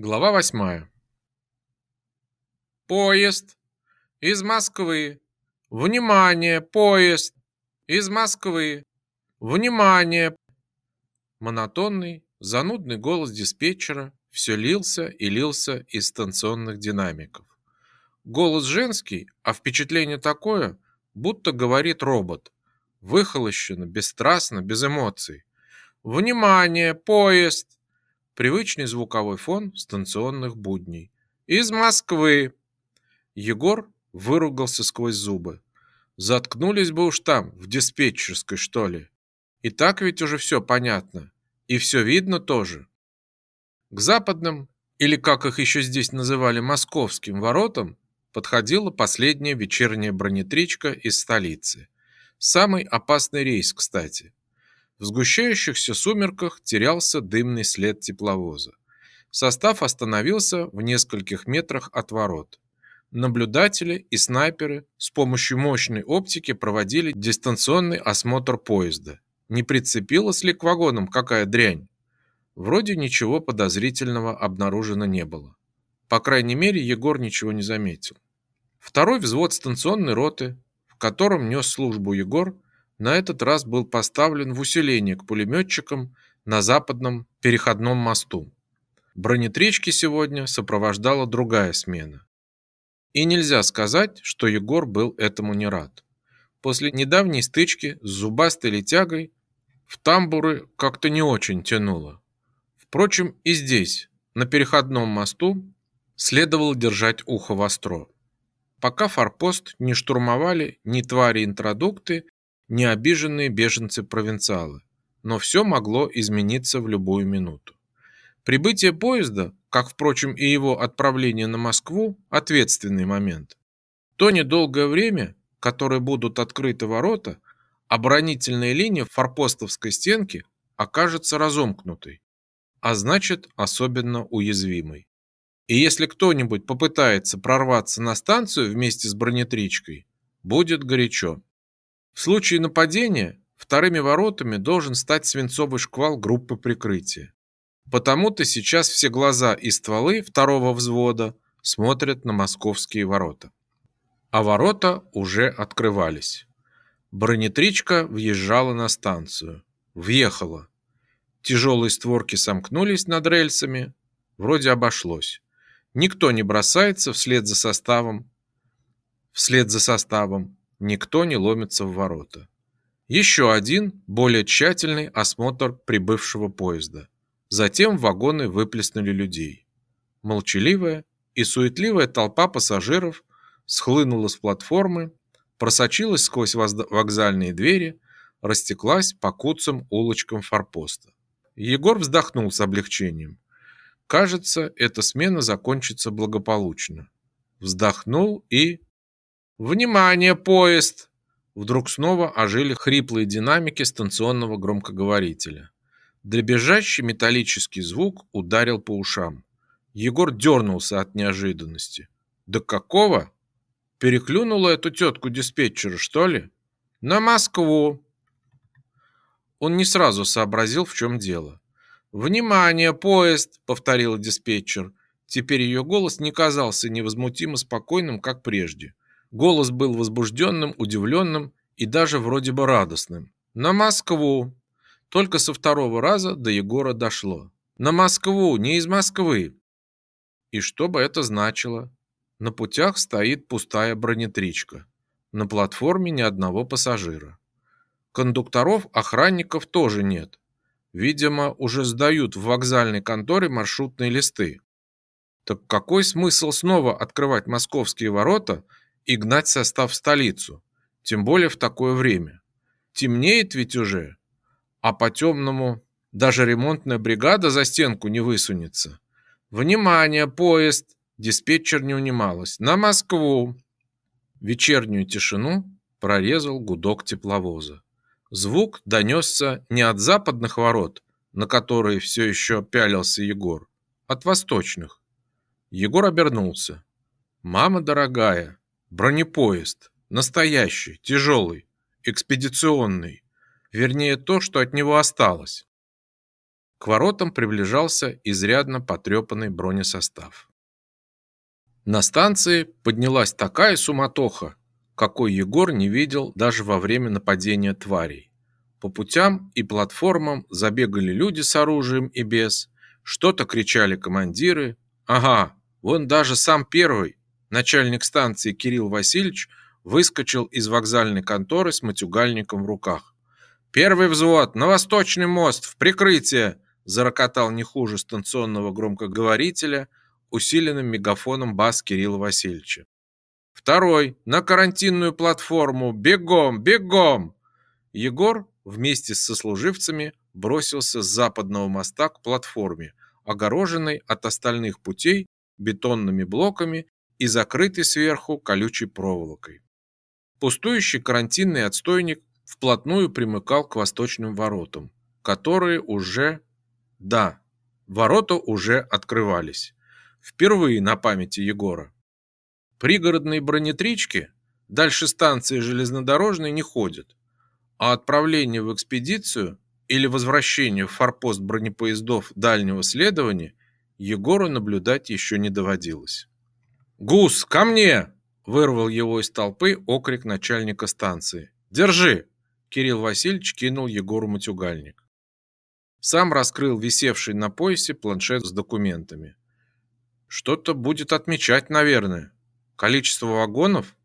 Глава восьмая. Поезд из Москвы. Внимание, поезд из Москвы. Внимание. Монотонный, занудный голос диспетчера все лился и лился из станционных динамиков. Голос женский, а впечатление такое, будто говорит робот. Выхолощенно, бесстрастно, без эмоций. Внимание, поезд Привычный звуковой фон станционных будней. «Из Москвы!» Егор выругался сквозь зубы. Заткнулись бы уж там, в диспетчерской, что ли. И так ведь уже все понятно. И все видно тоже. К западным, или как их еще здесь называли, московским воротам, подходила последняя вечерняя бронетричка из столицы. Самый опасный рейс, кстати. В сгущающихся сумерках терялся дымный след тепловоза. Состав остановился в нескольких метрах от ворот. Наблюдатели и снайперы с помощью мощной оптики проводили дистанционный осмотр поезда. Не прицепилась ли к вагонам какая дрянь? Вроде ничего подозрительного обнаружено не было. По крайней мере, Егор ничего не заметил. Второй взвод станционной роты, в котором нес службу Егор, на этот раз был поставлен в усиление к пулеметчикам на западном переходном мосту. Бронетречки сегодня сопровождала другая смена. И нельзя сказать, что Егор был этому не рад. После недавней стычки с зубастой летягой в тамбуры как-то не очень тянуло. Впрочем, и здесь, на переходном мосту, следовало держать ухо востро. Пока форпост не штурмовали ни твари-интродукты, не обиженные беженцы-провинциалы, но все могло измениться в любую минуту. Прибытие поезда, как, впрочем, и его отправление на Москву, ответственный момент. То недолгое время, которое будут открыты ворота, оборонительная линия форпостовской стенки окажется разомкнутой, а значит особенно уязвимой. И если кто-нибудь попытается прорваться на станцию вместе с бронетричкой, будет горячо. В случае нападения вторыми воротами должен стать свинцовый шквал группы прикрытия. Потому-то сейчас все глаза и стволы второго взвода смотрят на московские ворота. А ворота уже открывались. Бронетричка въезжала на станцию. Въехала. Тяжелые створки сомкнулись над рельсами. Вроде обошлось. Никто не бросается вслед за составом. Вслед за составом никто не ломится в ворота. Еще один, более тщательный осмотр прибывшего поезда. Затем в вагоны выплеснули людей. Молчаливая и суетливая толпа пассажиров схлынула с платформы, просочилась сквозь вокзальные двери, растеклась по куцам улочкам форпоста. Егор вздохнул с облегчением. Кажется, эта смена закончится благополучно. Вздохнул и «Внимание, поезд!» Вдруг снова ожили хриплые динамики станционного громкоговорителя. Дребезжащий металлический звук ударил по ушам. Егор дернулся от неожиданности. «Да какого? Переклюнула эту тетку диспетчера, что ли?» «На Москву!» Он не сразу сообразил, в чем дело. «Внимание, поезд!» — повторил диспетчер. Теперь ее голос не казался невозмутимо спокойным, как прежде. Голос был возбужденным, удивленным и даже вроде бы радостным. «На Москву!» Только со второго раза до Егора дошло. «На Москву, не из Москвы!» И что бы это значило? На путях стоит пустая бронетричка. На платформе ни одного пассажира. Кондукторов, охранников тоже нет. Видимо, уже сдают в вокзальной конторе маршрутные листы. Так какой смысл снова открывать московские ворота – и гнать состав в столицу, тем более в такое время. Темнеет ведь уже, а по темному даже ремонтная бригада за стенку не высунется. Внимание, поезд! Диспетчер не унималась. На Москву! Вечернюю тишину прорезал гудок тепловоза. Звук донесся не от западных ворот, на которые все еще пялился Егор, от восточных. Егор обернулся. «Мама дорогая, Бронепоезд. Настоящий, тяжелый, экспедиционный. Вернее, то, что от него осталось. К воротам приближался изрядно потрепанный бронесостав. На станции поднялась такая суматоха, какой Егор не видел даже во время нападения тварей. По путям и платформам забегали люди с оружием и без, что-то кричали командиры. Ага, вон даже сам первый, начальник станции Кирилл Васильевич, выскочил из вокзальной конторы с матюгальником в руках. «Первый взвод! На Восточный мост! В прикрытие!» зарокотал не хуже станционного громкоговорителя, усиленным мегафоном бас Кирилла Васильевича. «Второй! На карантинную платформу! Бегом! Бегом!» Егор вместе с сослуживцами бросился с западного моста к платформе, огороженной от остальных путей бетонными блоками и закрытой сверху колючей проволокой. Пустующий карантинный отстойник вплотную примыкал к восточным воротам, которые уже... Да, ворота уже открывались. Впервые на памяти Егора. Пригородные бронетрички дальше станции железнодорожной не ходят, а отправление в экспедицию или возвращение в форпост бронепоездов дальнего следования Егору наблюдать еще не доводилось. «Гус, ко мне!» – вырвал его из толпы окрик начальника станции. «Держи!» Кирилл Васильевич кинул Егору матюгальник. Сам раскрыл висевший на поясе планшет с документами. Что-то будет отмечать, наверное. Количество вагонов,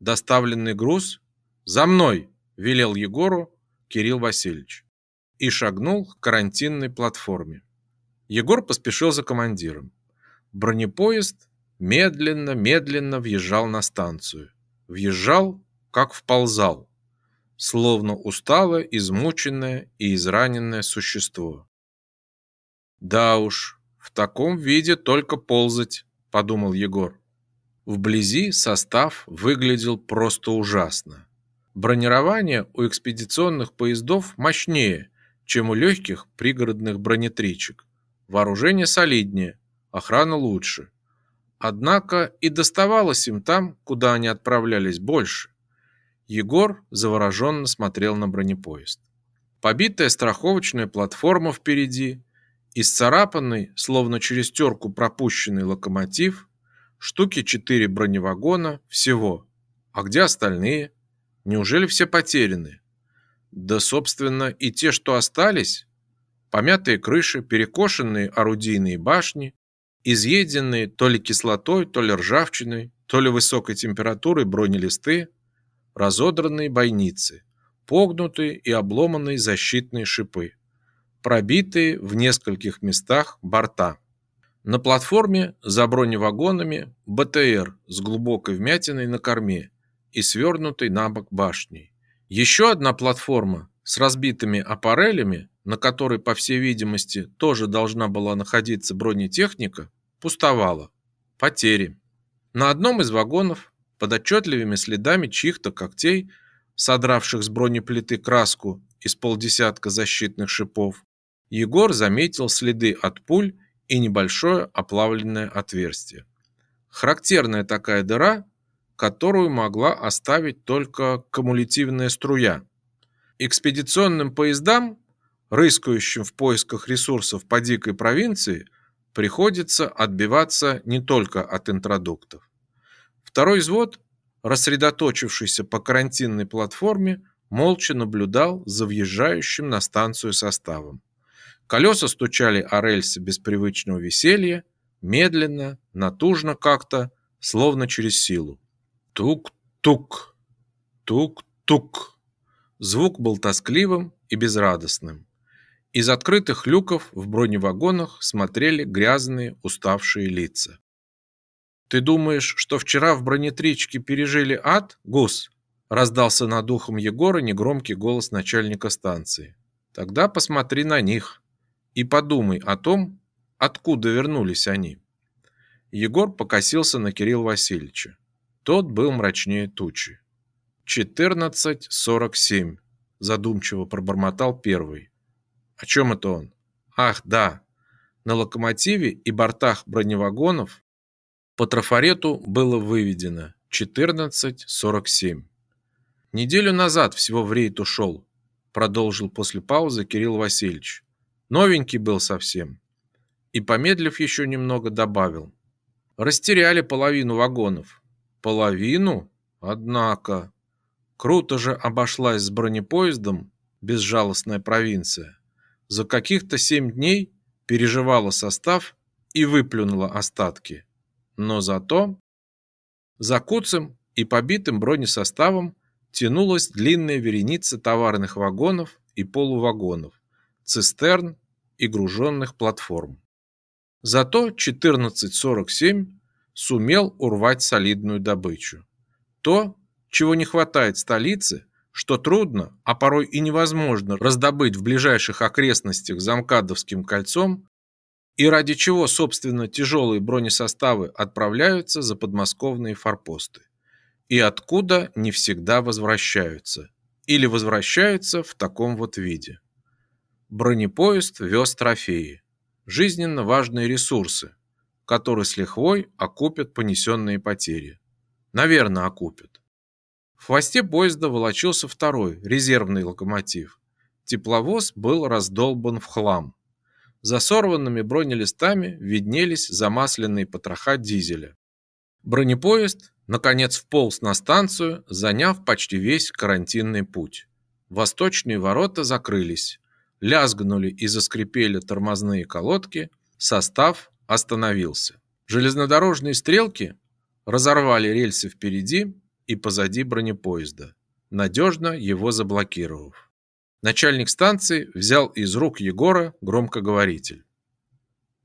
доставленный груз. За мной, велел Егору Кирилл Васильевич и шагнул к карантинной платформе. Егор поспешил за командиром. Бронепоезд медленно-медленно въезжал на станцию. Въезжал, как вползал словно усталое, измученное и израненное существо. «Да уж, в таком виде только ползать», – подумал Егор. Вблизи состав выглядел просто ужасно. Бронирование у экспедиционных поездов мощнее, чем у легких пригородных бронетричек. Вооружение солиднее, охрана лучше. Однако и доставалось им там, куда они отправлялись, больше. Егор завороженно смотрел на бронепоезд. Побитая страховочная платформа впереди, исцарапанный, словно через терку пропущенный локомотив, штуки четыре броневагона, всего. А где остальные? Неужели все потеряны? Да, собственно, и те, что остались, помятые крыши, перекошенные орудийные башни, изъеденные то ли кислотой, то ли ржавчиной, то ли высокой температурой бронелисты – разодранные бойницы, погнутые и обломанные защитные шипы, пробитые в нескольких местах борта. На платформе за броневагонами БТР с глубокой вмятиной на корме и свернутой на бок башней. Еще одна платформа с разбитыми аппарелями, на которой, по всей видимости, тоже должна была находиться бронетехника, пустовала. Потери. На одном из вагонов под отчетливыми следами чьих-то когтей, содравших с бронеплиты краску из полдесятка защитных шипов, Егор заметил следы от пуль и небольшое оплавленное отверстие. Характерная такая дыра, которую могла оставить только кумулятивная струя. Экспедиционным поездам, рыскающим в поисках ресурсов по дикой провинции, приходится отбиваться не только от интродуктов. Второй взвод, рассредоточившийся по карантинной платформе, молча наблюдал за въезжающим на станцию составом. Колеса стучали о рельсы без привычного веселья, медленно, натужно как-то, словно через силу. Тук-тук, тук-тук. Звук был тоскливым и безрадостным. Из открытых люков в броневагонах смотрели грязные, уставшие лица. Ты думаешь, что вчера в бронетричке пережили ад, Гус? Раздался над ухом Егора негромкий голос начальника станции. Тогда посмотри на них и подумай о том, откуда вернулись они. Егор покосился на Кирилла Васильевича. Тот был мрачнее тучи. 14.47, задумчиво пробормотал первый. О чем это он? Ах, да. На локомотиве и бортах броневагонов по трафарету было выведено 14.47. Неделю назад всего в рейд ушел, продолжил после паузы Кирилл Васильевич. Новенький был совсем. И, помедлив еще немного, добавил. Растеряли половину вагонов. Половину? Однако. Круто же обошлась с бронепоездом безжалостная провинция. За каких-то семь дней переживала состав и выплюнула остатки. Но зато за куцем и побитым бронесоставом тянулась длинная вереница товарных вагонов и полувагонов, цистерн и груженных платформ. Зато 1447 сумел урвать солидную добычу. То, чего не хватает столице, что трудно, а порой и невозможно раздобыть в ближайших окрестностях замкадовским кольцом, и ради чего, собственно, тяжелые бронесоставы отправляются за подмосковные форпосты, и откуда не всегда возвращаются, или возвращаются в таком вот виде. Бронепоезд вез трофеи, жизненно важные ресурсы, которые с лихвой окупят понесенные потери. Наверное, окупят. В хвосте поезда волочился второй, резервный локомотив. Тепловоз был раздолбан в хлам. За сорванными бронелистами виднелись замасленные потроха дизеля. Бронепоезд, наконец, вполз на станцию, заняв почти весь карантинный путь. Восточные ворота закрылись лязгнули и заскрипели тормозные колодки, состав остановился. Железнодорожные стрелки разорвали рельсы впереди и позади бронепоезда, надежно его заблокировав. Начальник станции взял из рук Егора громкоговоритель.